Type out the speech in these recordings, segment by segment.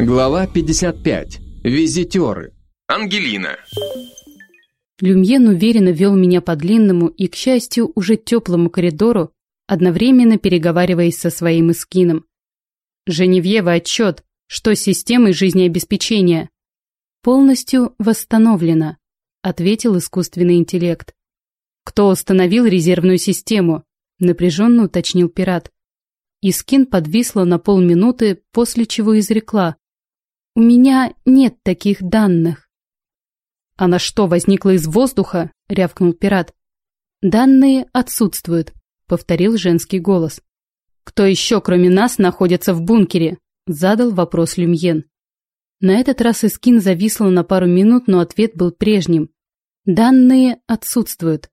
Глава 55. Визитеры. Ангелина. Люмьен уверенно вел меня по длинному и, к счастью, уже теплому коридору, одновременно переговариваясь со своим эскином. «Женевьева, отчет! Что с системой жизнеобеспечения?» «Полностью восстановлена», — ответил искусственный интеллект. «Кто установил резервную систему?» — напряженно уточнил пират. Искин подвисла на полминуты, после чего изрекла. У меня нет таких данных. Она что, возникла из воздуха? рявкнул пират. Данные отсутствуют, повторил женский голос. Кто еще, кроме нас, находится в бункере? задал вопрос Люмьен. На этот раз Искин зависла на пару минут, но ответ был прежним. Данные отсутствуют.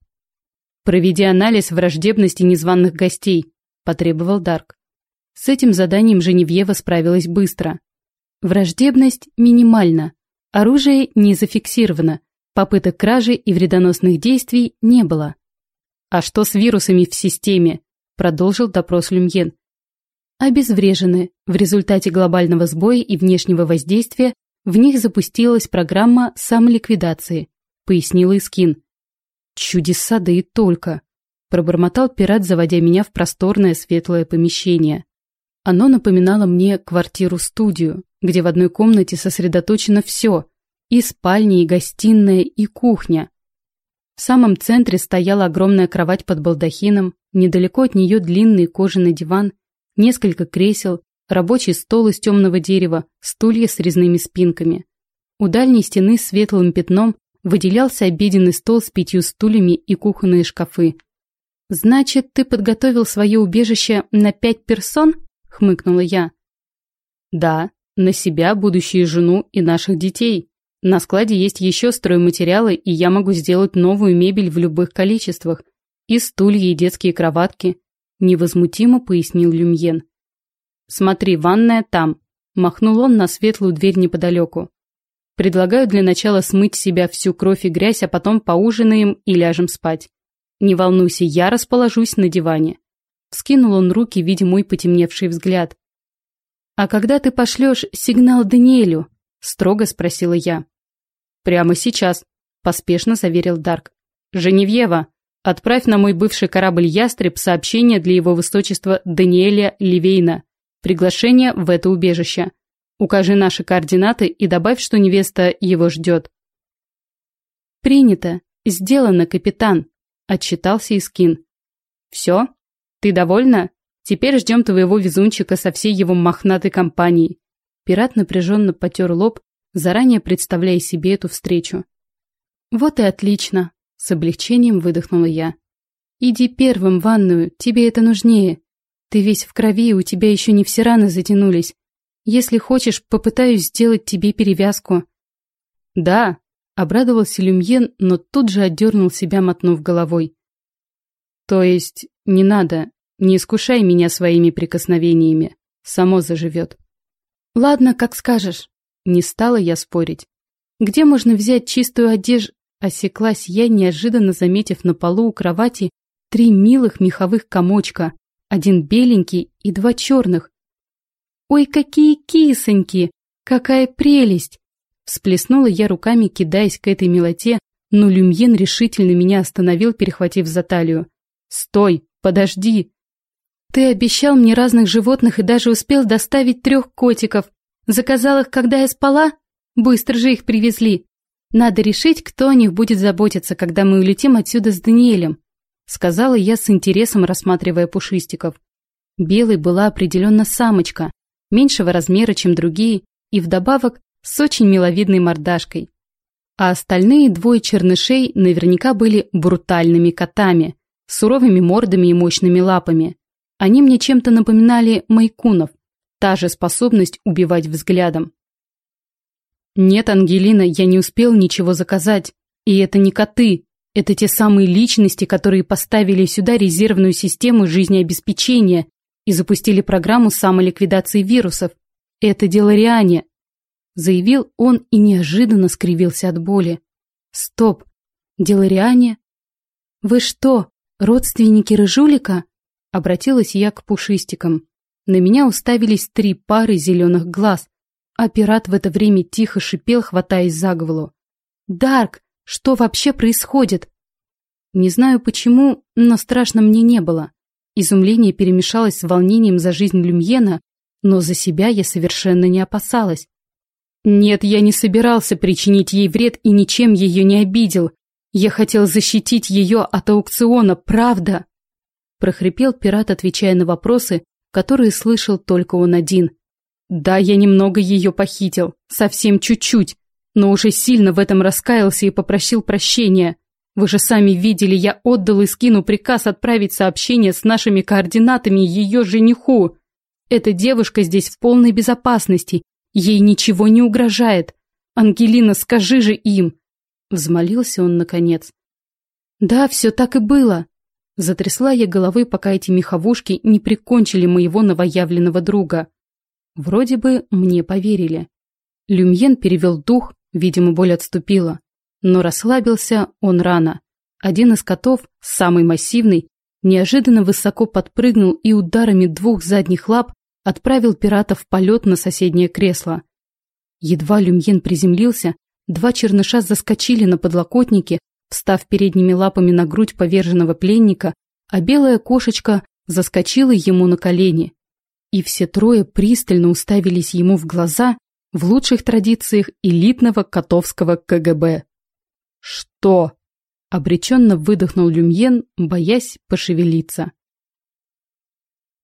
Проведи анализ враждебности незваных гостей, потребовал Дарк. С этим заданием Женевьева справилась быстро. Враждебность минимальна. Оружие не зафиксировано. Попыток кражи и вредоносных действий не было. «А что с вирусами в системе?» – продолжил допрос Люмьен. Обезврежены. В результате глобального сбоя и внешнего воздействия в них запустилась программа самоликвидации, пояснила Искин. Чудеса да и только. Пробормотал пират, заводя меня в просторное светлое помещение. Оно напоминало мне квартиру-студию, где в одной комнате сосредоточено все – и спальня, и гостиная, и кухня. В самом центре стояла огромная кровать под балдахином, недалеко от нее длинный кожаный диван, несколько кресел, рабочий стол из темного дерева, стулья с резными спинками. У дальней стены светлым пятном выделялся обеденный стол с пятью стульями и кухонные шкафы. «Значит, ты подготовил свое убежище на пять персон?» — хмыкнула я. «Да», на себя, будущую жену и наших детей. На складе есть еще стройматериалы, и я могу сделать новую мебель в любых количествах. И стулья, и детские кроватки. Невозмутимо пояснил Люмьен. Смотри, ванная там. Махнул он на светлую дверь неподалеку. Предлагаю для начала смыть себя всю кровь и грязь, а потом поужинаем и ляжем спать. Не волнуйся, я расположусь на диване. Скинул он руки, видя мой потемневший взгляд. «А когда ты пошлешь сигнал Даниэлю?» – строго спросила я. «Прямо сейчас», – поспешно заверил Дарк. «Женевьева, отправь на мой бывший корабль «Ястреб» сообщение для его высочества Даниэля Ливейна. Приглашение в это убежище. Укажи наши координаты и добавь, что невеста его ждет». «Принято. Сделано, капитан», – отчитался Искин. «Все? Ты довольна?» Теперь ждем твоего везунчика со всей его мохнатой компанией. Пират напряженно потер лоб, заранее представляя себе эту встречу. Вот и отлично, с облегчением выдохнула я. Иди первым в ванную, тебе это нужнее. Ты весь в крови, у тебя еще не все раны затянулись. Если хочешь, попытаюсь сделать тебе перевязку. Да, обрадовался Люмьен, но тут же отдернул себя, мотнув головой. То есть, не надо, не искушай меня своими прикосновениями. Само заживет. Ладно, как скажешь. Не стала я спорить. Где можно взять чистую одежду? Осеклась я, неожиданно заметив на полу у кровати три милых меховых комочка, один беленький и два черных. «Ой, какие кисоньки! Какая прелесть!» Всплеснула я руками, кидаясь к этой милоте, но Люмьен решительно меня остановил, перехватив за талию. «Стой! Подожди!» Ты обещал мне разных животных и даже успел доставить трех котиков. Заказал их, когда я спала? Быстро же их привезли. Надо решить, кто о них будет заботиться, когда мы улетим отсюда с Даниэлем, сказала я с интересом, рассматривая пушистиков. Белой была определенно самочка, меньшего размера, чем другие, и вдобавок с очень миловидной мордашкой. А остальные двое чернышей наверняка были брутальными котами, суровыми мордами и мощными лапами. Они мне чем-то напоминали майкунов, та же способность убивать взглядом. Нет, Ангелина, я не успел ничего заказать. И это не коты, это те самые личности, которые поставили сюда резервную систему жизнеобеспечения и запустили программу самоликвидации вирусов. Это дело Риане, заявил он и неожиданно скривился от боли. Стоп, Делариане? Вы что, родственники Рыжулика? Обратилась я к пушистикам. На меня уставились три пары зеленых глаз. А пират в это время тихо шипел, хватаясь за голову. «Дарк, что вообще происходит?» Не знаю почему, но страшно мне не было. Изумление перемешалось с волнением за жизнь Люмьена, но за себя я совершенно не опасалась. Нет, я не собирался причинить ей вред и ничем ее не обидел. Я хотел защитить ее от аукциона, правда. Прохрипел пират, отвечая на вопросы, которые слышал только он один. Да, я немного ее похитил, совсем чуть-чуть, но уже сильно в этом раскаялся и попросил прощения. Вы же сами видели, я отдал Искину приказ отправить сообщение с нашими координатами ее жениху. Эта девушка здесь в полной безопасности, ей ничего не угрожает. Ангелина, скажи же им!» Взмолился он наконец. «Да, все так и было!» Затрясла я головой, пока эти меховушки не прикончили моего новоявленного друга. Вроде бы мне поверили. Люмьен перевел дух, видимо, боль отступила. Но расслабился он рано. Один из котов, самый массивный, неожиданно высоко подпрыгнул и ударами двух задних лап отправил пирата в полет на соседнее кресло. Едва Люмьен приземлился, два черныша заскочили на подлокотники, встав передними лапами на грудь поверженного пленника, а белая кошечка заскочила ему на колени. И все трое пристально уставились ему в глаза в лучших традициях элитного котовского КГБ. «Что?» — обреченно выдохнул Люмьен, боясь пошевелиться.